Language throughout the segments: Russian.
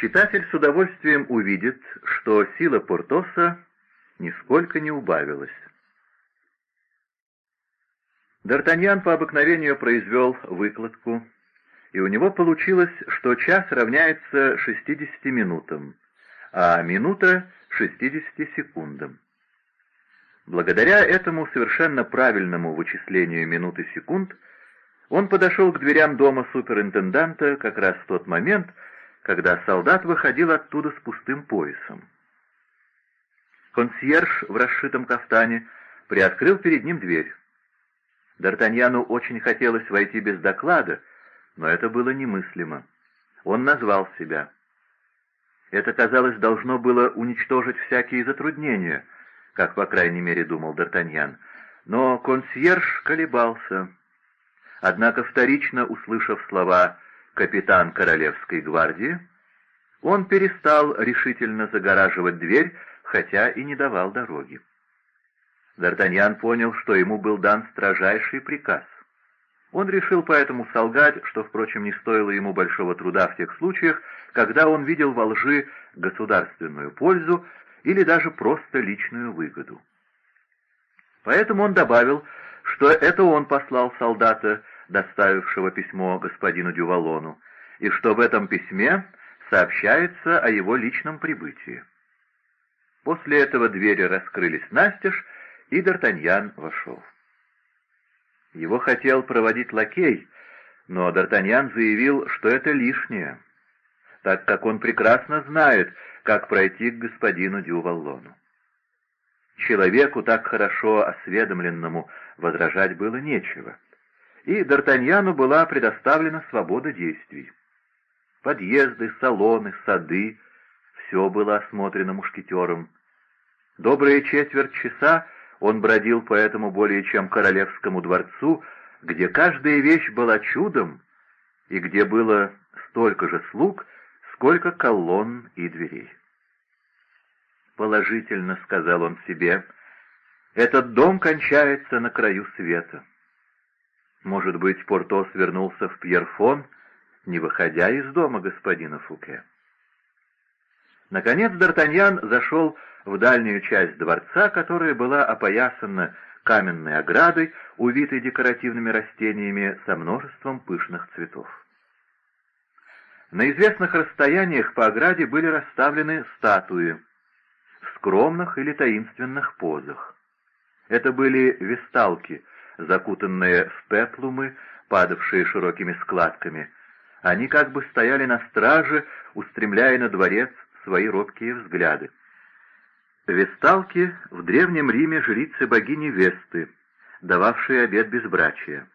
читатель с удовольствием увидит, что сила Портоса нисколько не убавилась. Д'Артаньян по обыкновению произвел выкладку, и у него получилось, что час равняется 60 минутам, а минута — 60 секундам. Благодаря этому совершенно правильному вычислению минут и секунд он подошел к дверям дома суперинтенданта как раз в тот момент, когда солдат выходил оттуда с пустым поясом. Консьерж в расшитом кафтане приоткрыл перед ним дверь. Д'Артаньяну очень хотелось войти без доклада, но это было немыслимо. Он назвал себя. Это, казалось, должно было уничтожить всякие затруднения, как, по крайней мере, думал Д'Артаньян. Но консьерж колебался. Однако, вторично услышав слова «капитан Королевской гвардии», он перестал решительно загораживать дверь, хотя и не давал дороги. Д'Артаньян понял, что ему был дан строжайший приказ. Он решил поэтому солгать, что, впрочем, не стоило ему большого труда в тех случаях, когда он видел во лжи государственную пользу или даже просто личную выгоду. Поэтому он добавил, что это он послал солдата, доставившего письмо господину Дювалону, и что в этом письме сообщается о его личном прибытии. После этого двери раскрылись настежь, и Д'Артаньян вошел. Его хотел проводить лакей, но Д'Артаньян заявил, что это лишнее, так как он прекрасно знает, как пройти к господину Дюваллону. Человеку, так хорошо осведомленному, возражать было нечего, и Д'Артаньяну была предоставлена свобода действий. Подъезды, салоны, сады — все было осмотрено мушкетером. Добрые четверть часа он бродил по этому более чем королевскому дворцу, где каждая вещь была чудом и где было столько же слуг, сколько колонн и дверей. «Положительно», — сказал он себе, — «этот дом кончается на краю света». Может быть, Портос вернулся в Пьерфон, не выходя из дома господина Фуке. Наконец Д'Артаньян зашел в дальнюю часть дворца, которая была опоясана каменной оградой, увитой декоративными растениями со множеством пышных цветов. На известных расстояниях по ограде были расставлены статуи в скромных или таинственных позах. Это были весталки, закутанные в пеплумы, падавшие широкими складками. Они как бы стояли на страже, устремляя на дворец свои робкие взгляды. Весталки в Древнем Риме жрицы богини Весты, дававшие обет безбрачия.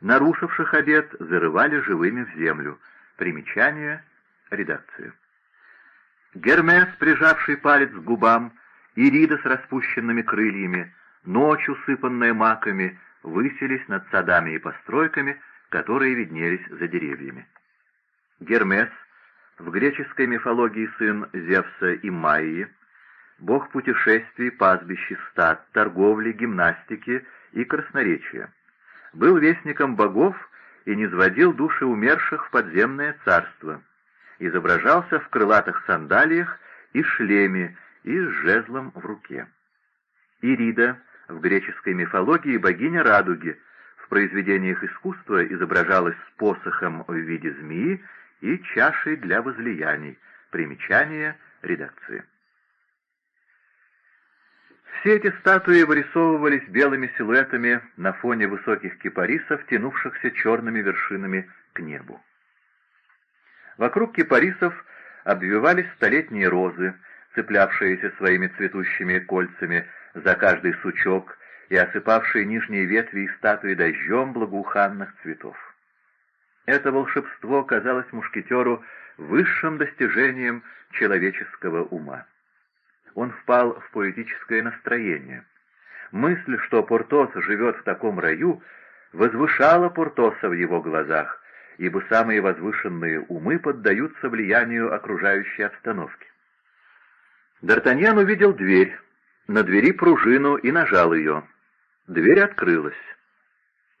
Нарушивших обет зарывали живыми в землю. Примечание, редакция. Гермес, прижавший палец к губам, Ирида с распущенными крыльями, ночь, усыпанная маками, высились над садами и постройками, которые виднелись за деревьями. Гермес, в греческой мифологии сын Зевса и Майи, бог путешествий, пастбищ стад, торговли, гимнастики и красноречия. Был вестником богов и низводил души умерших в подземное царство. Изображался в крылатых сандалиях и шлеме, и с жезлом в руке. Ирида в греческой мифологии богиня радуги, в произведениях искусства изображалась с посохом в виде змеи и чашей для возлияний. Примечание редакции. Все эти статуи вырисовывались белыми силуэтами на фоне высоких кипарисов, тянувшихся черными вершинами к небу. Вокруг кипарисов обвивались столетние розы, цеплявшиеся своими цветущими кольцами за каждый сучок и осыпавшие нижние ветви и статуи дождем благоуханных цветов. Это волшебство казалось мушкетеру высшим достижением человеческого ума он впал в поэтическое настроение. Мысль, что Портос живет в таком раю, возвышала Портоса в его глазах, ибо самые возвышенные умы поддаются влиянию окружающей обстановки. Д'Артаньян увидел дверь, на двери пружину и нажал ее. Дверь открылась.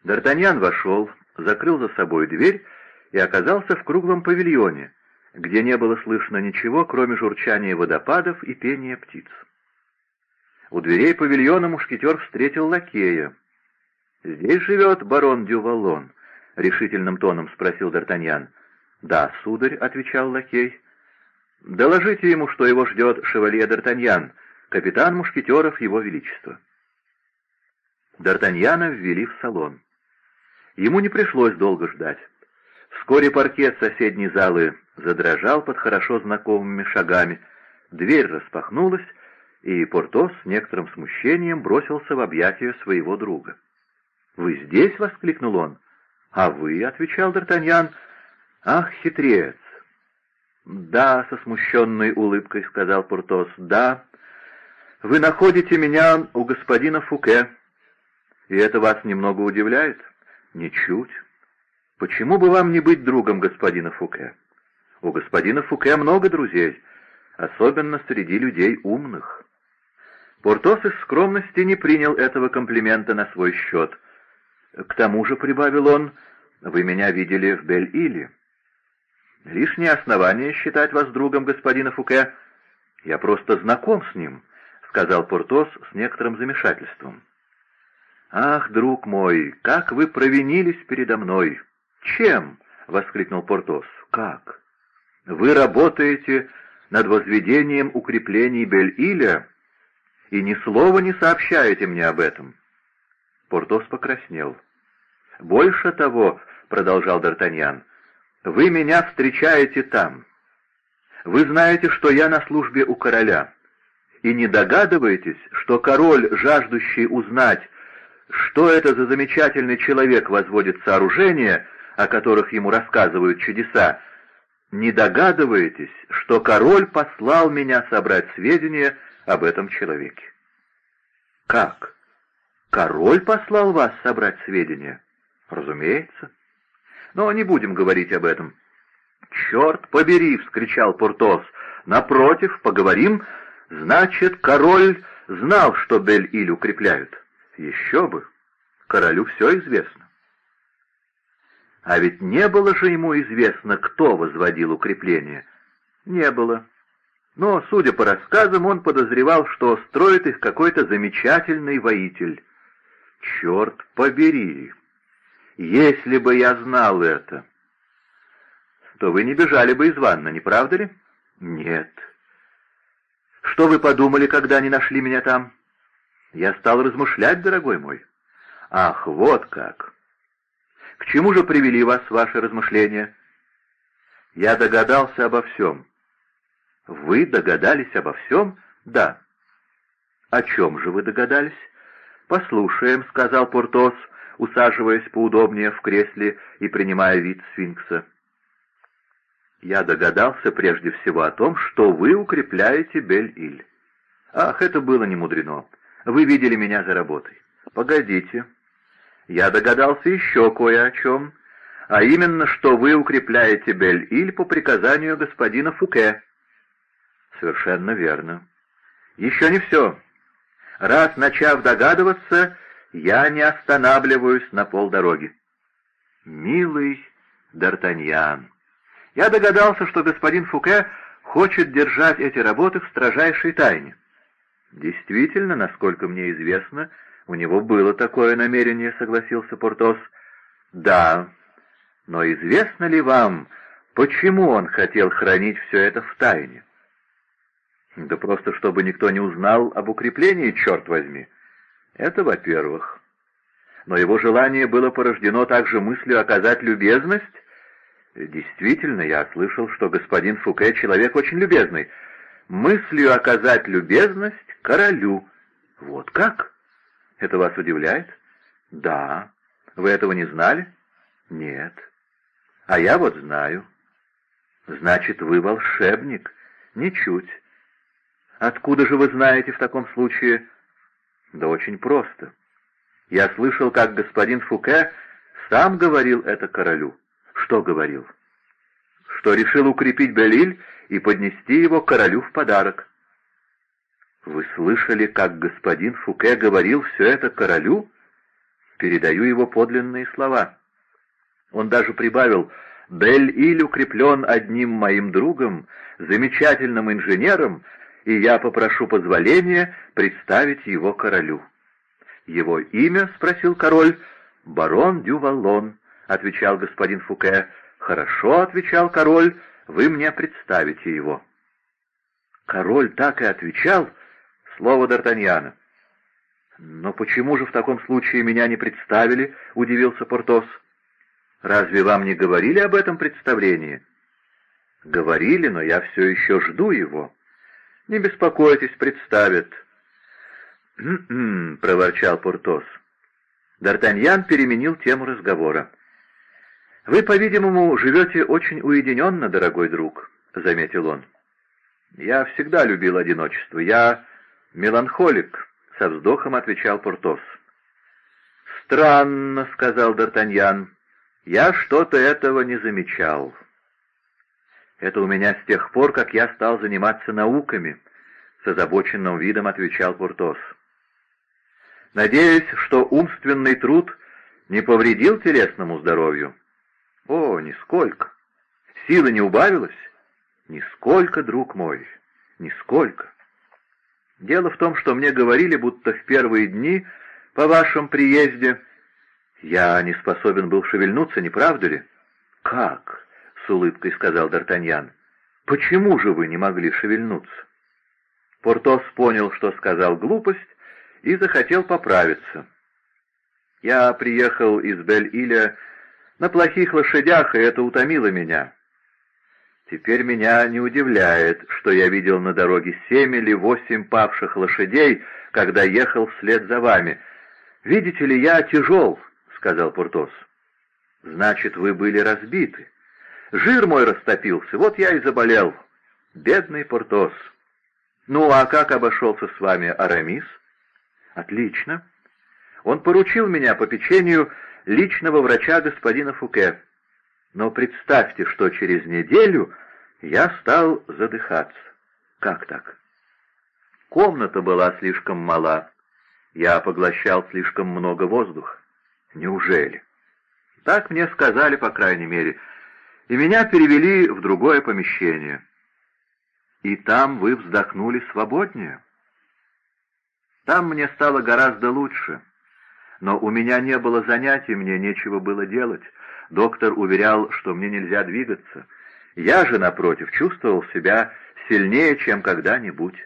Д'Артаньян вошел, закрыл за собой дверь и оказался в круглом павильоне, где не было слышно ничего, кроме журчания водопадов и пения птиц. У дверей павильона мушкетер встретил лакея. «Здесь живет барон Дювалон», — решительным тоном спросил Д'Артаньян. «Да, сударь», — отвечал лакей. «Доложите ему, что его ждет шевалье Д'Артаньян, капитан мушкетеров его величества». Д'Артаньяна ввели в салон. Ему не пришлось долго ждать. Вскоре паркет соседней залы задрожал под хорошо знакомыми шагами, дверь распахнулась, и Портос с некоторым смущением бросился в объятия своего друга. «Вы здесь?» — воскликнул он. «А вы?» — отвечал Д'Артаньян. «Ах, хитрец!» «Да», — со смущенной улыбкой сказал Портос, — «да, вы находите меня у господина Фуке, и это вас немного удивляет?» «Ничуть. Почему бы вам не быть другом господина Фуке? У господина Фуке много друзей, особенно среди людей умных». Портос из скромности не принял этого комплимента на свой счет. «К тому же», — прибавил он, — «вы меня видели в Бель-Иле». «Лишнее основание считать вас другом господина Фуке. Я просто знаком с ним», — сказал Портос с некоторым замешательством. «Ах, друг мой, как вы провинились передо мной!» «Чем?» — воскликнул Портос. «Как? Вы работаете над возведением укреплений Бель-Иля и ни слова не сообщаете мне об этом». Портос покраснел. «Больше того», — продолжал Д'Артаньян, — «вы меня встречаете там. Вы знаете, что я на службе у короля, и не догадываетесь, что король, жаждущий узнать, что это за замечательный человек возводит сооружения, о которых ему рассказывают чудеса, не догадываетесь, что король послал меня собрать сведения об этом человеке? Как? Король послал вас собрать сведения? Разумеется. Но не будем говорить об этом. «Черт побери!» — вскричал Пуртос. «Напротив, поговорим. Значит, король знал, что Бель-Иль укрепляют». Еще бы! Королю все известно. А ведь не было же ему известно, кто возводил укрепления. Не было. Но, судя по рассказам, он подозревал, что строит их какой-то замечательный воитель. Черт побери! Если бы я знал это, то вы не бежали бы из ванны, не правда ли? Нет. Что вы подумали, когда не нашли меня там? Я стал размышлять, дорогой мой. Ах, вот как! К чему же привели вас ваши размышления? Я догадался обо всем. Вы догадались обо всем? Да. О чем же вы догадались? Послушаем, — сказал Портос, усаживаясь поудобнее в кресле и принимая вид сфинкса. Я догадался прежде всего о том, что вы укрепляете Бель-Иль. Ах, это было не мудрено. Вы видели меня за работой. Погодите. Я догадался еще кое о чем, а именно, что вы укрепляете Бель-Иль по приказанию господина Фуке. Совершенно верно. Еще не все. Раз начав догадываться, я не останавливаюсь на полдороги. Милый Д'Артаньян, я догадался, что господин Фуке хочет держать эти работы в строжайшей тайне. «Действительно, насколько мне известно, у него было такое намерение», — согласился Портос. «Да, но известно ли вам, почему он хотел хранить все это в тайне?» «Да просто чтобы никто не узнал об укреплении, черт возьми. Это во-первых. Но его желание было порождено также мыслью оказать любезность. Действительно, я слышал, что господин Фуке человек очень любезный. Мыслью оказать любезность королю. Вот как? Это вас удивляет? Да. Вы этого не знали? Нет. А я вот знаю. Значит, вы волшебник? Ничуть. Откуда же вы знаете в таком случае? Да очень просто. Я слышал, как господин Фуке сам говорил это королю. Что говорил? Что решил укрепить Белиль и поднести его королю в подарок. Вы слышали, как господин Фуке говорил все это королю? Передаю его подлинные слова. Он даже прибавил, Бель-Иль укреплен одним моим другом, замечательным инженером, и я попрошу позволения представить его королю». «Его имя?» — спросил король. «Барон Дювалон», — отвечал господин Фуке. «Хорошо», — отвечал король, — «вы мне представите его». Король так и отвечал. Слово Д'Артаньяна. «Но почему же в таком случае меня не представили?» — удивился Портос. «Разве вам не говорили об этом представлении?» «Говорили, но я все еще жду его». «Не беспокойтесь, представят». «М-м-м», проворчал Портос. Д'Артаньян переменил тему разговора. «Вы, по-видимому, живете очень уединенно, дорогой друг», — заметил он. «Я всегда любил одиночество. Я меланхолик», — со вздохом отвечал Портос. «Странно», — сказал Д'Артаньян. «Я что-то этого не замечал». «Это у меня с тех пор, как я стал заниматься науками», — с озабоченным видом отвечал Портос. «Надеюсь, что умственный труд не повредил телесному здоровью?» «О, нисколько. Сила не убавилась?» «Нисколько, друг мой, нисколько. Дело в том, что мне говорили, будто в первые дни по вашем приезде я не способен был шевельнуться, не правда ли?» «Как?» — с улыбкой сказал Д'Артаньян. «Почему же вы не могли шевельнуться?» Портос понял, что сказал глупость, и захотел поправиться. «Я приехал из Бель-Иля на плохих лошадях, и это утомило меня. Теперь меня не удивляет, что я видел на дороге семь или восемь павших лошадей, когда ехал вслед за вами. Видите ли, я тяжел, — сказал Пуртос. Значит, вы были разбиты. Жир мой растопился, вот я и заболел. Бедный Портос. Ну, а как обошелся с вами Арамис? Отлично. Он поручил меня по печенью личного врача господина Фуке. Но представьте, что через неделю я стал задыхаться. Как так? Комната была слишком мала. Я поглощал слишком много воздуха. Неужели? Так мне сказали, по крайней мере. И меня перевели в другое помещение. И там вы вздохнули свободнее. Там мне стало гораздо лучше. Но у меня не было занятий, мне нечего было делать. Доктор уверял, что мне нельзя двигаться. Я же, напротив, чувствовал себя сильнее, чем когда-нибудь.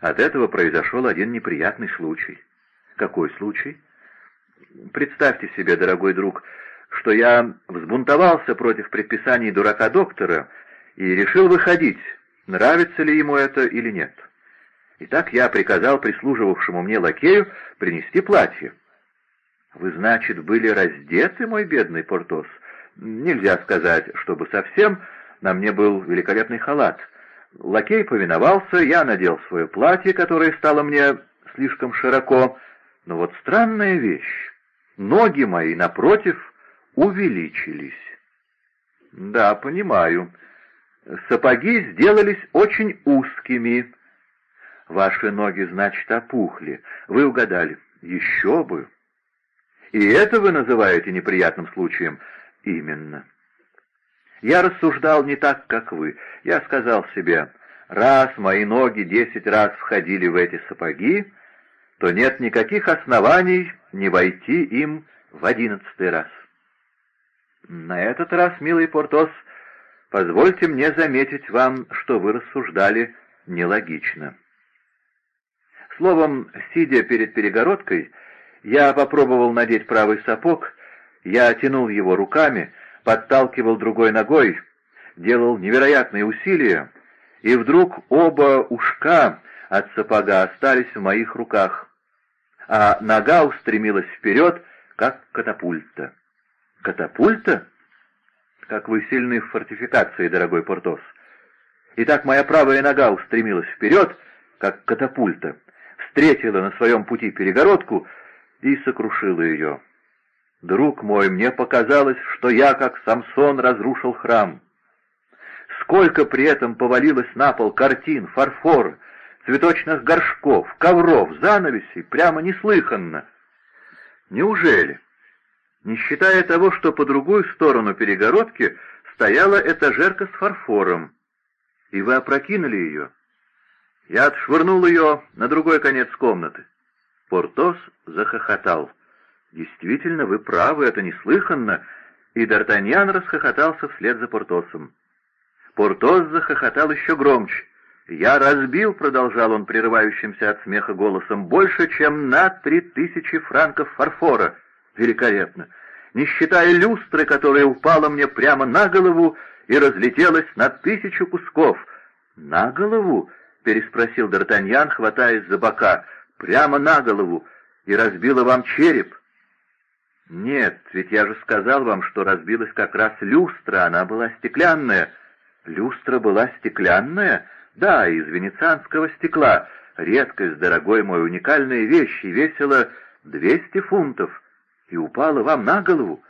От этого произошел один неприятный случай. Какой случай? Представьте себе, дорогой друг, что я взбунтовался против предписаний дурака-доктора и решил выходить, нравится ли ему это или нет. Итак, я приказал прислуживавшему мне лакею принести платье. «Вы, значит, были раздеты, мой бедный Портос?» «Нельзя сказать, чтобы совсем. На мне был великолепный халат. Лакей повиновался, я надел свое платье, которое стало мне слишком широко. Но вот странная вещь. Ноги мои, напротив, увеличились». «Да, понимаю. Сапоги сделались очень узкими». «Ваши ноги, значит, опухли. Вы угадали. Еще бы!» И это вы называете неприятным случаем? Именно. Я рассуждал не так, как вы. Я сказал себе, раз мои ноги десять раз входили в эти сапоги, то нет никаких оснований не войти им в одиннадцатый раз. На этот раз, милый Портос, позвольте мне заметить вам, что вы рассуждали нелогично. Словом, сидя перед перегородкой, я попробовал надеть правый сапог, я тянул его руками, подталкивал другой ногой, делал невероятные усилия, и вдруг оба ушка от сапога остались в моих руках, а нога устремилась вперед, как катапульта. Катапульта? Как вы сильны в фортификации, дорогой Портос. Итак, моя правая нога устремилась вперед, как катапульта, встретила на своем пути перегородку и сокрушила ее. Друг мой, мне показалось, что я, как Самсон, разрушил храм. Сколько при этом повалилось на пол картин, фарфор, цветочных горшков, ковров, занавесей, прямо неслыханно. Неужели? Не считая того, что по другую сторону перегородки стояла этажерка с фарфором, и вы опрокинули ее. Я отшвырнул ее на другой конец комнаты. Портос захохотал. «Действительно, вы правы, это неслыханно!» И Д'Артаньян расхохотался вслед за Портосом. Портос захохотал еще громче. «Я разбил», — продолжал он прерывающимся от смеха голосом, — «больше, чем на три тысячи франков фарфора. Великолепно! Не считая люстры, которая упала мне прямо на голову и разлетелась на тысячу кусков». «На голову?» — переспросил Д'Артаньян, хватаясь за бока. «Прямо на голову! И разбила вам череп!» «Нет, ведь я же сказал вам, что разбилась как раз люстра, она была стеклянная». «Люстра была стеклянная?» Да, из венецианского стекла. Редкость, дорогой мой, уникальная вещь, и весила двести фунтов. И упала вам на голову.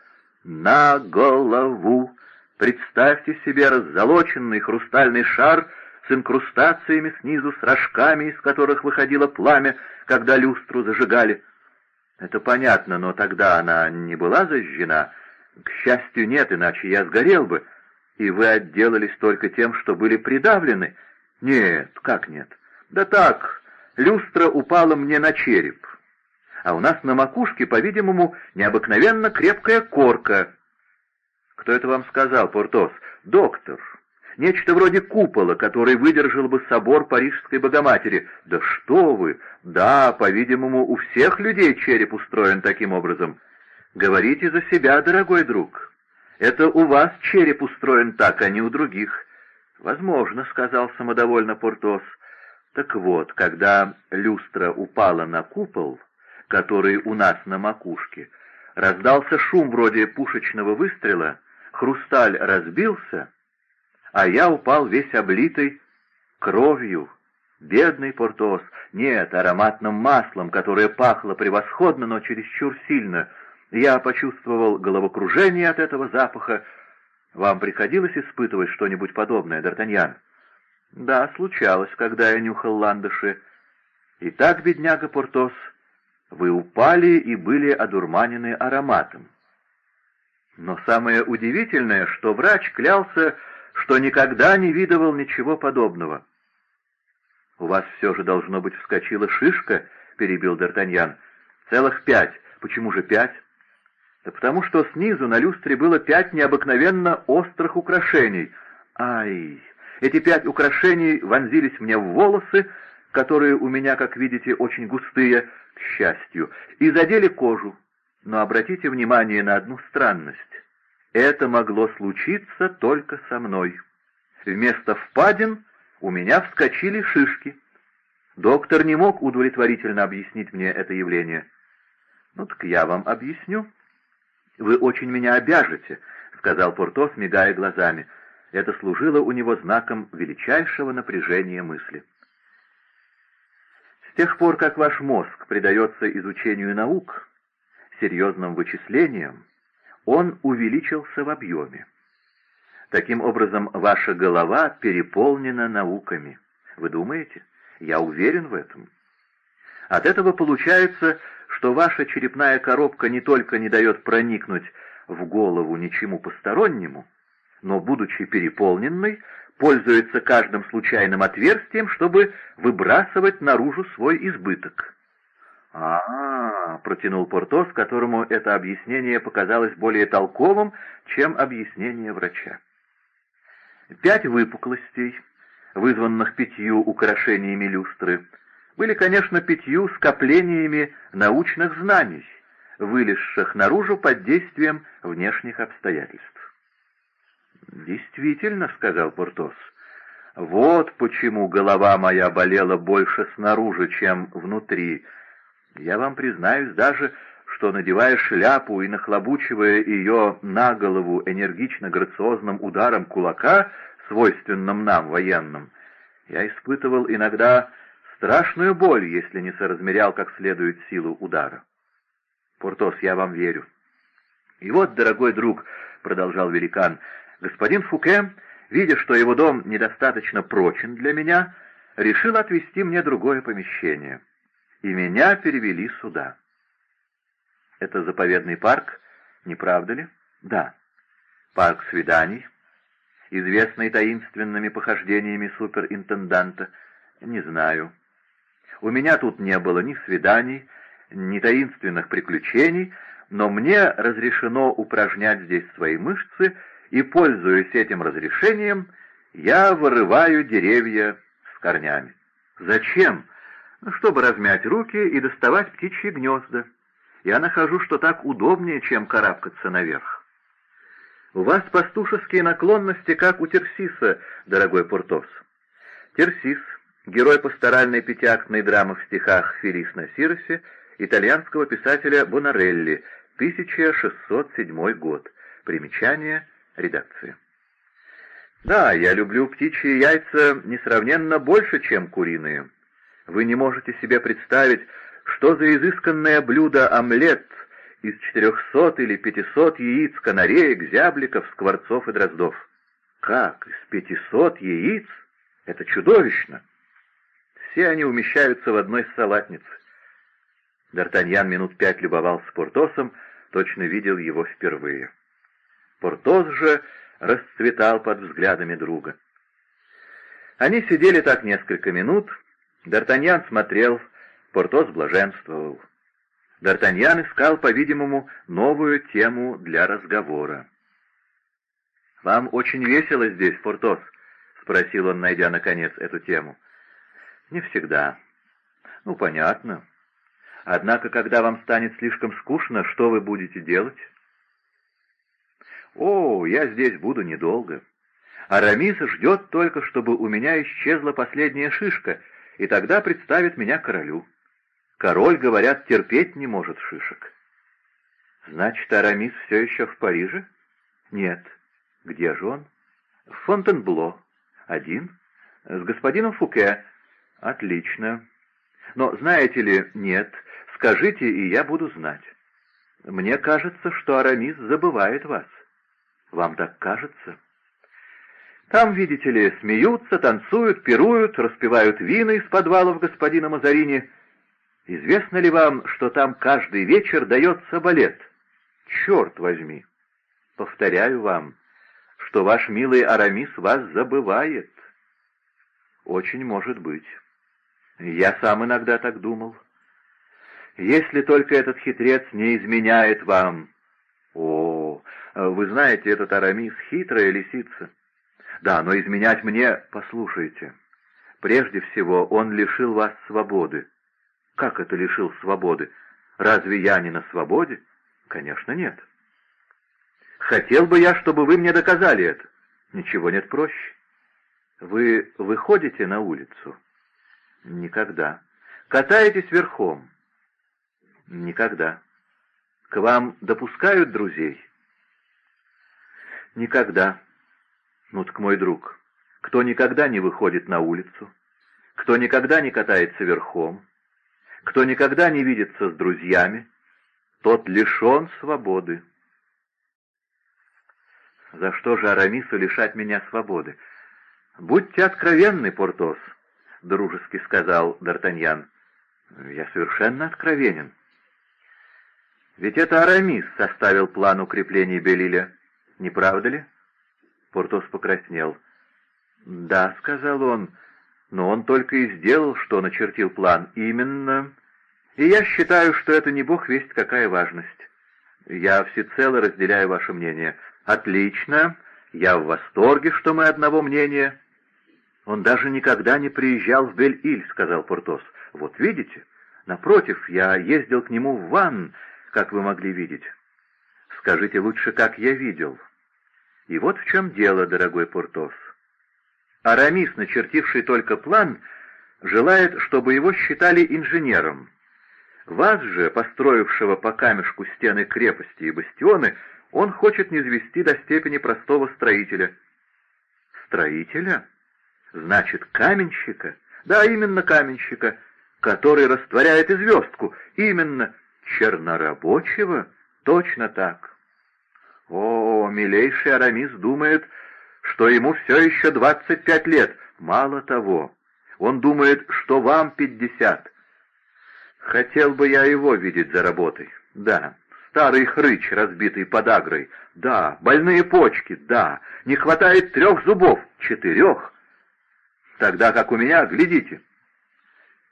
На голову! Представьте себе раззолоченный хрустальный шар с инкрустациями снизу, с рожками, из которых выходило пламя, когда люстру зажигали. Это понятно, но тогда она не была зажжена. К счастью, нет, иначе я сгорел бы. И вы отделались только тем, что были придавлены. «Нет, как нет? Да так, люстра упала мне на череп. А у нас на макушке, по-видимому, необыкновенно крепкая корка». «Кто это вам сказал, Портос?» «Доктор. Нечто вроде купола, который выдержал бы собор Парижской Богоматери. Да что вы! Да, по-видимому, у всех людей череп устроен таким образом. Говорите за себя, дорогой друг. Это у вас череп устроен так, а не у других. «Возможно», — сказал самодовольно Портос. «Так вот, когда люстра упала на купол, который у нас на макушке, раздался шум вроде пушечного выстрела, хрусталь разбился, а я упал весь облитый кровью. Бедный Портос, нет, ароматным маслом, которое пахло превосходно, но чересчур сильно. Я почувствовал головокружение от этого запаха, вам приходилось испытывать что-нибудь подобное, Д'Артаньян? Да, случалось, когда я нюхал ландыши. Итак, бедняга Портос, вы упали и были одурманены ароматом. Но самое удивительное, что врач клялся, что никогда не видывал ничего подобного. «У вас все же, должно быть, вскочила шишка», — перебил Д'Артаньян. «Целых пять. Почему же пять?» Да потому что снизу на люстре было пять необыкновенно острых украшений. Ай! Эти пять украшений вонзились мне в волосы, которые у меня, как видите, очень густые, к счастью, и задели кожу. Но обратите внимание на одну странность. Это могло случиться только со мной. Вместо впадин у меня вскочили шишки. Доктор не мог удовлетворительно объяснить мне это явление. Ну так я вам объясню. «Вы очень меня обяжете», — сказал Портос, мигая глазами. Это служило у него знаком величайшего напряжения мысли. С тех пор, как ваш мозг предается изучению наук, серьезным вычислениям, он увеличился в объеме. Таким образом, ваша голова переполнена науками. Вы думаете? Я уверен в этом. От этого получается, что ваша черепная коробка не только не дает проникнуть в голову ничему постороннему, но, будучи переполненной, пользуется каждым случайным отверстием, чтобы выбрасывать наружу свой избыток. А, -а, -а протянул Портос, которому это объяснение показалось более толковым, чем объяснение врача. Пять выпуклостей, вызванных пятью украшениями люстры, были, конечно, пятью скоплениями научных знаний, вылезших наружу под действием внешних обстоятельств. «Действительно», — сказал Портос, — «вот почему голова моя болела больше снаружи, чем внутри. Я вам признаюсь даже, что, надевая шляпу и нахлобучивая ее на голову энергично-грациозным ударом кулака, свойственным нам, военным, я испытывал иногда страшную боль, если не соразмерял как следует силу удара. Портос, я вам верю. И вот, дорогой друг, — продолжал великан, — господин Фуке, видя, что его дом недостаточно прочен для меня, решил отвести мне другое помещение. И меня перевели сюда. Это заповедный парк, не правда ли? Да. Парк свиданий. известный таинственными похождениями суперинтенданта? Не знаю. У меня тут не было ни свиданий, ни таинственных приключений, но мне разрешено упражнять здесь свои мышцы, и, пользуясь этим разрешением, я вырываю деревья с корнями. Зачем? Ну, чтобы размять руки и доставать птичьи гнезда. Я нахожу, что так удобнее, чем карабкаться наверх. У вас пастушеские наклонности, как у Терсиса, дорогой Пуртос. Терсис, герой пасторальной пятиактной драмы в стихах «Ферис на Сиросе», итальянского писателя Бонарелли, 1607 год. Примечание редакции. Да, я люблю птичьи яйца несравненно больше, чем куриные. Вы не можете себе представить, что за изысканное блюдо омлет из четырехсот или пятисот яиц канареек, зябликов, скворцов и дроздов. Как? Из пятисот яиц? Это чудовищно! Все они умещаются в одной салатнице. Д'Артаньян минут пять любовался Портосом, точно видел его впервые. Портос же расцветал под взглядами друга. Они сидели так несколько минут, Д'Артаньян смотрел, Портос блаженствовал. Д'Артаньян искал, по-видимому, новую тему для разговора. «Вам очень весело здесь, Портос?» — спросил он, найдя, наконец, эту тему. «Не всегда». «Ну, понятно. Однако, когда вам станет слишком скучно, что вы будете делать?» «О, я здесь буду недолго. Арамис ждет только, чтобы у меня исчезла последняя шишка, и тогда представит меня королю. Король, говорят, терпеть не может шишек». «Значит, Арамис все еще в Париже?» «Нет. Где же он?» «В Фонтенбло. Один. С господином Фуке. Отлично. Но, знаете ли, нет. Скажите, и я буду знать. Мне кажется, что Арамис забывает вас». Вам так кажется? Там, видите ли, смеются, танцуют, пируют, распивают вина из подвалов господина Мазарини. Известно ли вам, что там каждый вечер дается балет? Черт возьми! Повторяю вам, что ваш милый Арамис вас забывает. Очень может быть. Я сам иногда так думал. Если только этот хитрец не изменяет вам. О, вы знаете, этот Арамис — хитрая лисица. Да, но изменять мне... Послушайте. Прежде всего, он лишил вас свободы. Как это лишил свободы? Разве я не на свободе? Конечно, нет. Хотел бы я, чтобы вы мне доказали это. Ничего нет проще. Вы выходите на улицу? Никогда. Катаетесь верхом? Никогда. К вам допускают друзей? Никогда. Ну так мой друг, кто никогда не выходит на улицу, кто никогда не катается верхом, кто никогда не видится с друзьями, тот лишен свободы. За что же Арамису лишать меня свободы? Будьте откровенны, Портос, — дружески сказал Д'Артаньян. Я совершенно откровенен. Ведь это Арамис составил план укрепления Белиля. Не правда ли?» Портос покраснел. «Да», — сказал он, — «но он только и сделал, что начертил план. Именно. И я считаю, что это не бог весть какая важность. Я всецело разделяю ваше мнение. Отлично. Я в восторге, что мы одного мнения». «Он даже никогда не приезжал в Бель-Иль», — сказал Портос. «Вот видите? Напротив, я ездил к нему в Ванн, как вы могли видеть. Скажите лучше, как я видел. И вот в чем дело, дорогой Портос. Арамис, начертивший только план, желает, чтобы его считали инженером. Вас же, построившего по камешку стены крепости и бастионы, он хочет низвести до степени простого строителя. Строителя? Значит, каменщика? Да, именно каменщика, который растворяет и звездку. Именно чернорабочего? Точно так. О, милейший Арамис думает, что ему все еще двадцать пять лет. Мало того, он думает, что вам пятьдесят. Хотел бы я его видеть за работой. Да, Старый хрыч, разбитый подагрой. Да. Больные почки. Да. Не хватает трех зубов. Четырех. Тогда как у меня, глядите.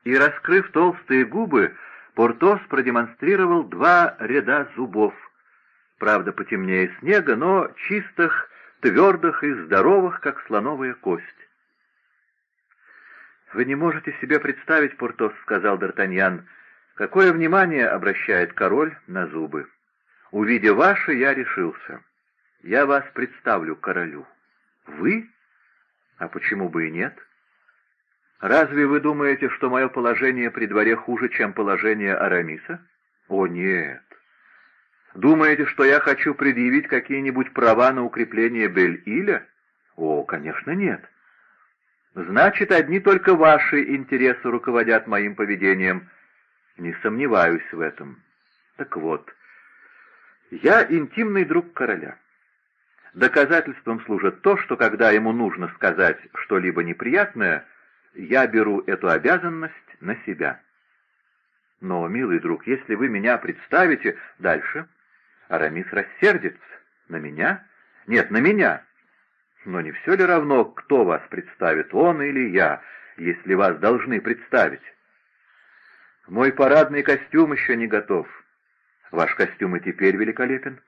И, раскрыв толстые губы, Портос продемонстрировал два ряда зубов. Правда, потемнее снега, но чистых, твердых и здоровых, как слоновая кость. «Вы не можете себе представить, Портос», — сказал Д'Артаньян, — «какое внимание обращает король на зубы. Увидя ваши, я решился. Я вас представлю королю». «Вы? А почему бы и нет?» «Разве вы думаете, что мое положение при дворе хуже, чем положение Арамиса?» «О, нет. Думаете, что я хочу предъявить какие-нибудь права на укрепление Бель-Иля?» «О, конечно, нет. Значит, одни только ваши интересы руководят моим поведением. Не сомневаюсь в этом. Так вот, я интимный друг короля. Доказательством служит то, что когда ему нужно сказать что-либо неприятное, я беру эту обязанность на себя. Но, милый друг, если вы меня представите дальше, Арамис рассердится. На меня? Нет, на меня. Но не все ли равно, кто вас представит, он или я, если вас должны представить? Мой парадный костюм еще не готов. Ваш костюм и теперь великолепен.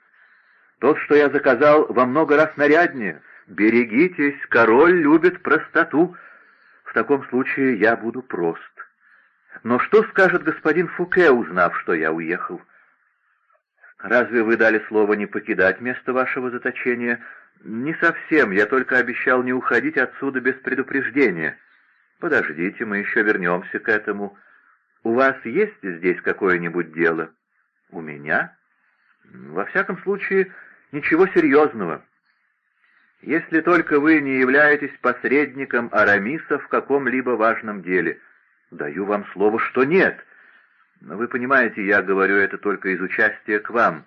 Тот, что я заказал, во много раз наряднее. Берегитесь, король любит простоту. В таком случае я буду прост. Но что скажет господин Фуке, узнав, что я уехал? Разве вы дали слово не покидать место вашего заточения, «Не совсем, я только обещал не уходить отсюда без предупреждения. Подождите, мы еще вернемся к этому. У вас есть здесь какое-нибудь дело?» «У меня?» «Во всяком случае, ничего серьезного. Если только вы не являетесь посредником Арамиса в каком-либо важном деле. Даю вам слово, что нет. Но вы понимаете, я говорю это только из участия к вам.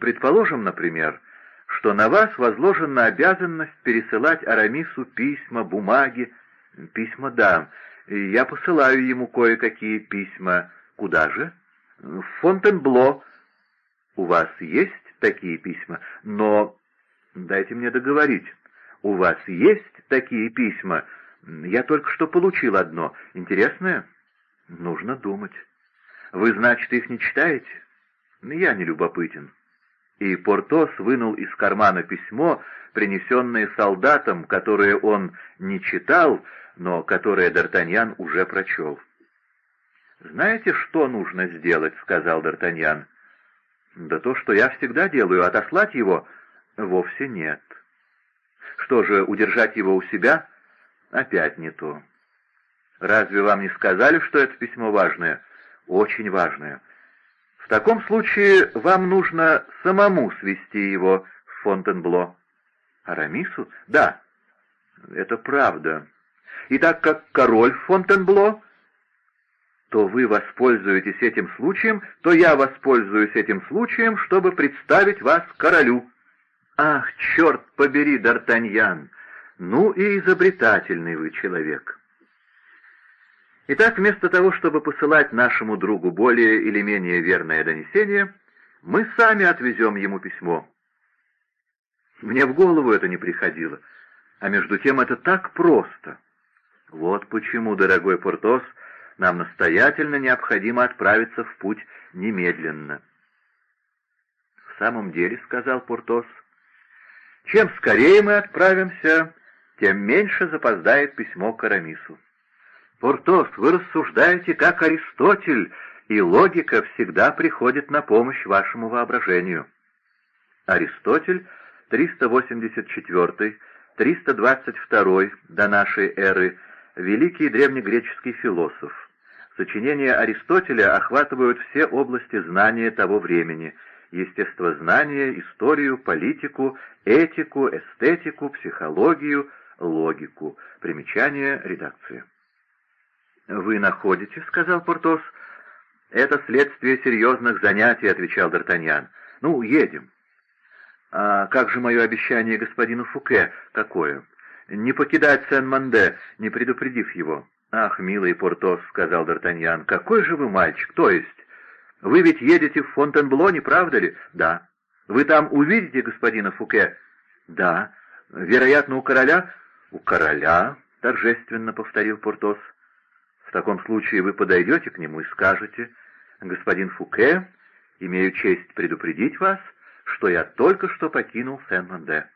Предположим, например, что на вас возложена обязанность пересылать Арамису письма, бумаги. Письма, да. Я посылаю ему кое-какие письма. Куда же? В Фонтенбло. У вас есть такие письма? Но... Дайте мне договорить. У вас есть такие письма? Я только что получил одно. Интересное? Нужно думать. Вы, значит, их не читаете? Я не любопытен и Портос вынул из кармана письмо, принесенное солдатам, которое он не читал, но которое Д'Артаньян уже прочел. «Знаете, что нужно сделать?» — сказал Д'Артаньян. «Да то, что я всегда делаю, отослать его вовсе нет. Что же, удержать его у себя? Опять не то. Разве вам не сказали, что это письмо важное? Очень важное. В таком случае вам нужно самому свести его в Фонтенбло. Арамису? Да. Это правда. И так как король Фонтенбло, то вы воспользуетесь этим случаем, то я воспользуюсь этим случаем, чтобы представить вас королю. Ах, черт побери, Д'Артаньян! Ну и изобретательный вы человек. Итак, вместо того, чтобы посылать нашему другу более или менее верное донесение, мы сами отвезем ему письмо. Мне в голову это не приходило, а между тем это так просто. Вот почему, дорогой Портос, нам настоятельно необходимо отправиться в путь немедленно. «В самом деле», — сказал Портос, — «чем скорее мы отправимся, тем меньше запоздает письмо к Арамису». «Портос, вы рассуждаете как Аристотель, и логика всегда приходит на помощь вашему воображению». Аристотель, 384-322 до нашей эры, великий древнегреческий философ. Сочинения Аристотеля охватывают все области знания того времени – естествознание, историю, политику, этику, эстетику, психологию, логику. Примечание редакции. «Вы находите?» — сказал Портос. «Это следствие серьезных занятий», — отвечал Д'Артаньян. «Ну, едем». «А как же мое обещание господину Фуке? Какое?» «Не покидать Сен-Манде, не предупредив его». «Ах, милый Портос», — сказал Д'Артаньян, — «какой же вы мальчик, то есть...» Вы ведь едете в Фонтенбло, не правда ли? Да. Вы там увидите господина Фуке? Да. Вероятно, у короля? У короля, торжественно повторил Портос. В таком случае вы подойдете к нему и скажете, господин Фуке, имею честь предупредить вас, что я только что покинул Сен-Манде.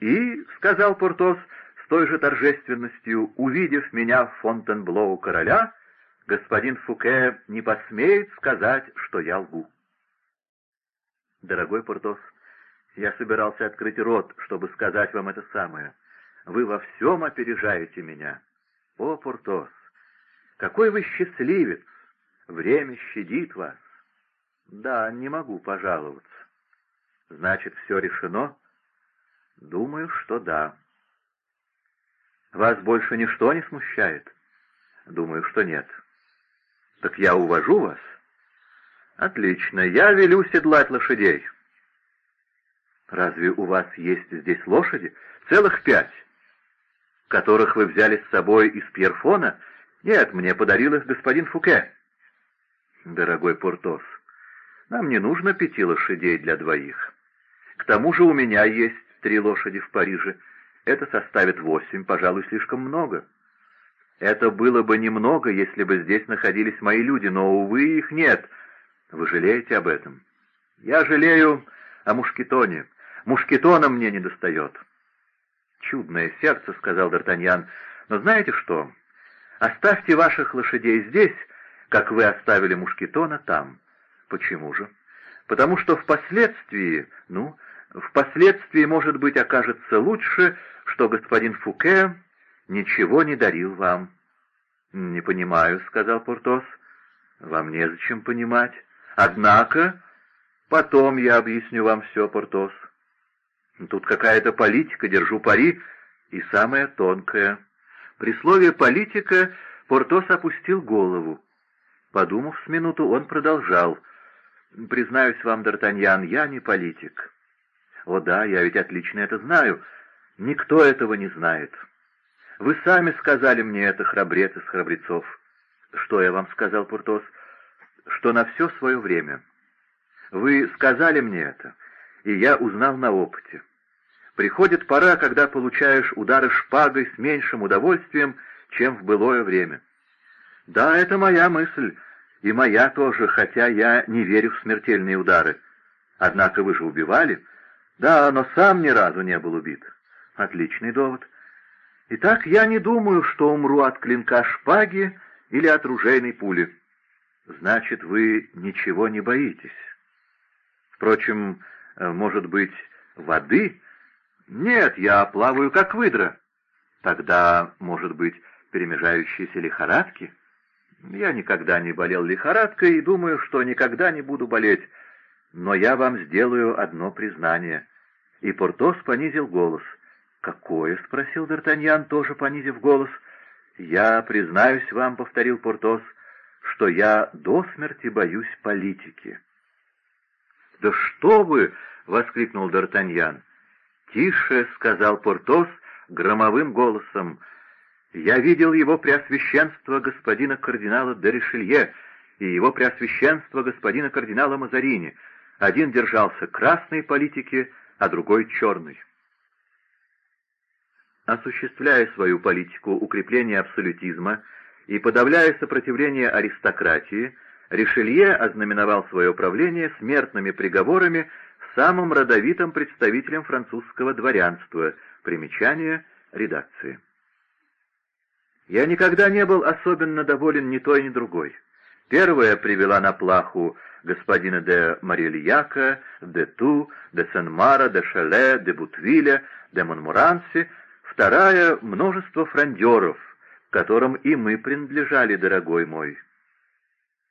И, — сказал Портос с той же торжественностью, увидев меня в Фонтенбло у короля, господин Фуке не посмеет сказать, что я лгу. Дорогой Портос, я собирался открыть рот, чтобы сказать вам это самое. Вы во всем опережаете меня. О, Портос, какой вы счастливец! Время щадит вас. Да, не могу пожаловаться. Значит, все решено? Думаю, что да. Вас больше ничто не смущает? Думаю, что нет. Так я увожу вас? Отлично, я велю седлать лошадей. Разве у вас есть здесь лошади? Целых пять. Которых вы взяли с собой из Пьерфона? Нет, мне подарил их господин Фуке. Дорогой Портос, нам не нужно пяти лошадей для двоих. К тому же у меня есть три лошади в Париже. Это составит восемь, пожалуй, слишком много. Это было бы немного, если бы здесь находились мои люди, но, увы, их нет. Вы жалеете об этом? Я жалею о Мушкетоне. Мушкетона мне не достает. Чудное сердце, — сказал Д'Артаньян. Но знаете что? Оставьте ваших лошадей здесь, как вы оставили Мушкетона там. Почему же? Потому что впоследствии, ну, впоследствии, может быть, окажется лучше, что господин Фуке ничего не дарил вам. «Не понимаю», — сказал Портос. «Вам незачем понимать. Однако, потом я объясню вам все, Портос. Тут какая-то политика, держу пари, и самая тонкая». При слове «политика» Портос опустил голову. Подумав с минуту, он продолжал. «Признаюсь вам, Д'Артаньян, я не политик». «О да, я ведь отлично это знаю. Никто этого не знает. Вы сами сказали мне это, храбрец из храбрецов». «Что я вам сказал, Портос?» «Что на все свое время. Вы сказали мне это, и я узнал на опыте. Приходит пора, когда получаешь удары шпагой с меньшим удовольствием, чем в былое время. Да, это моя мысль, и моя тоже, хотя я не верю в смертельные удары. Однако вы же убивали. Да, но сам ни разу не был убит. Отличный довод. Итак, я не думаю, что умру от клинка шпаги или от ружейной пули. Значит, вы ничего не боитесь. Впрочем, э, может быть, воды? Нет, я плаваю как выдра. Тогда, может быть, перемежающиеся лихорадки? Я никогда не болел лихорадкой и думаю, что никогда не буду болеть. Но я вам сделаю одно признание. И Портос понизил голос. «Какое?» — спросил Д'Артаньян, тоже понизив голос. «Я признаюсь вам», — повторил Портос, — «что я до смерти боюсь политики». «Да что вы!» — воскликнул Д'Артаньян. «Тише!» — сказал Портос громовым голосом. Я видел его преосвященство господина кардинала де Ришелье и его преосвященство господина кардинала Мазарини. Один держался красной политики, а другой черной. Осуществляя свою политику укрепления абсолютизма и подавляя сопротивление аристократии, Ришелье ознаменовал свое правление смертными приговорами самым родовитым представителем французского дворянства. Примечание редакции. Я никогда не был особенно доволен ни той, ни другой. Первая привела на плаху господина де Марильяка, де Ту, де Сен-Мара, де Шале, де Бутвиля, де Монмуранси, вторая — множество фрондеров, которым и мы принадлежали, дорогой мой.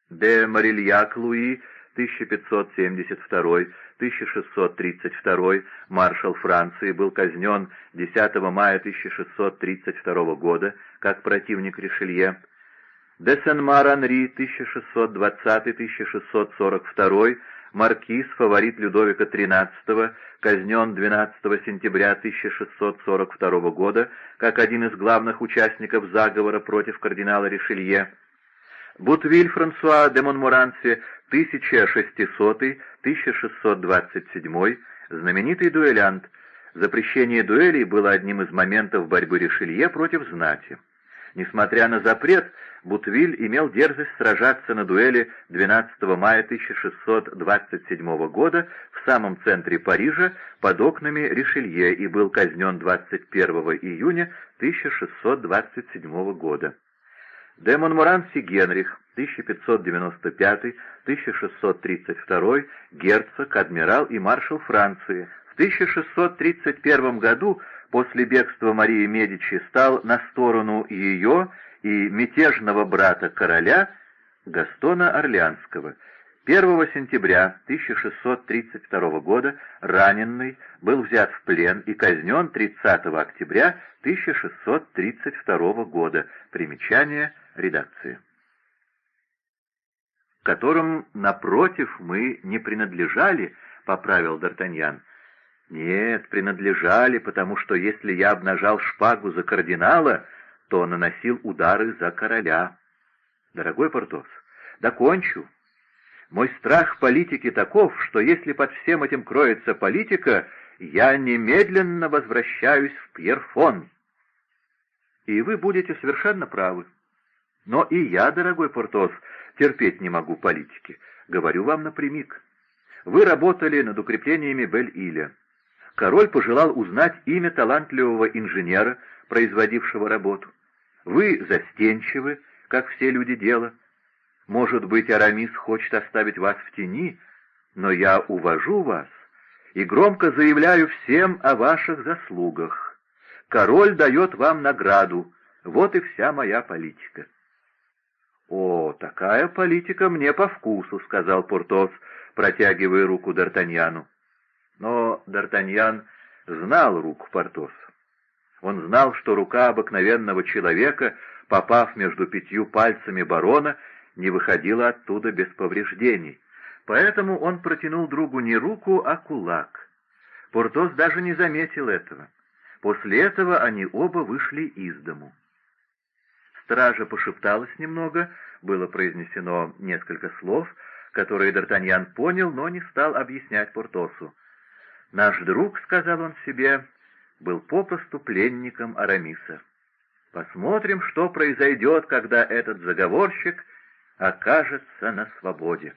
Де Марильяк Луи 1572-1632 маршал Франции был казнен 10 мая 1632 года как противник Ришелье. Де Сен-Мар Анри 1620-1642 маркиз, фаворит Людовика XIII, казнен 12 сентября 1642 года как один из главных участников заговора против кардинала Ришелье. Бутвиль Франсуа де Монмуранси, 1600-1627, знаменитый дуэлянт. Запрещение дуэлей было одним из моментов борьбы Ришелье против знати. Несмотря на запрет, Бутвиль имел дерзость сражаться на дуэли 12 мая 1627 года в самом центре Парижа под окнами Ришелье и был казнен 21 июня 1627 года. Де Монморанси Генрих, 1595-1632, герцог, адмирал и маршал Франции, в 1631 году после бегства Марии Медичи стал на сторону ее и мятежного брата короля Гастона Орлеанского. 1 сентября 1632 года раненый был взят в плен и казнен 30 октября 1632 года. Примечание редакции. «Которым, напротив, мы не принадлежали», — поправил Д'Артаньян. «Нет, принадлежали, потому что если я обнажал шпагу за кардинала, то наносил удары за короля. Дорогой Портос, докончу. Мой страх политики таков, что если под всем этим кроется политика, я немедленно возвращаюсь в Пьерфон. И вы будете совершенно правы. Но и я, дорогой Портос, терпеть не могу политики. Говорю вам напрямик. Вы работали над укреплениями Бель-Иля. Король пожелал узнать имя талантливого инженера, производившего работу. Вы застенчивы, как все люди дела. Может быть, Арамис хочет оставить вас в тени, но я увожу вас и громко заявляю всем о ваших заслугах. Король дает вам награду, вот и вся моя политика». «О, такая политика мне по вкусу», — сказал Портос, протягивая руку Д'Артаньяну. Но Д'Артаньян знал руку Портоса. Он знал, что рука обыкновенного человека, попав между пятью пальцами барона, не выходила оттуда без повреждений. Поэтому он протянул другу не руку, а кулак. Портос даже не заметил этого. После этого они оба вышли из дому. Стража пошепталась немного, было произнесено несколько слов, которые Д'Артаньян понял, но не стал объяснять Портосу. «Наш друг», — сказал он себе, был попросту пленником Арамиса. Посмотрим, что произойдет, когда этот заговорщик окажется на свободе.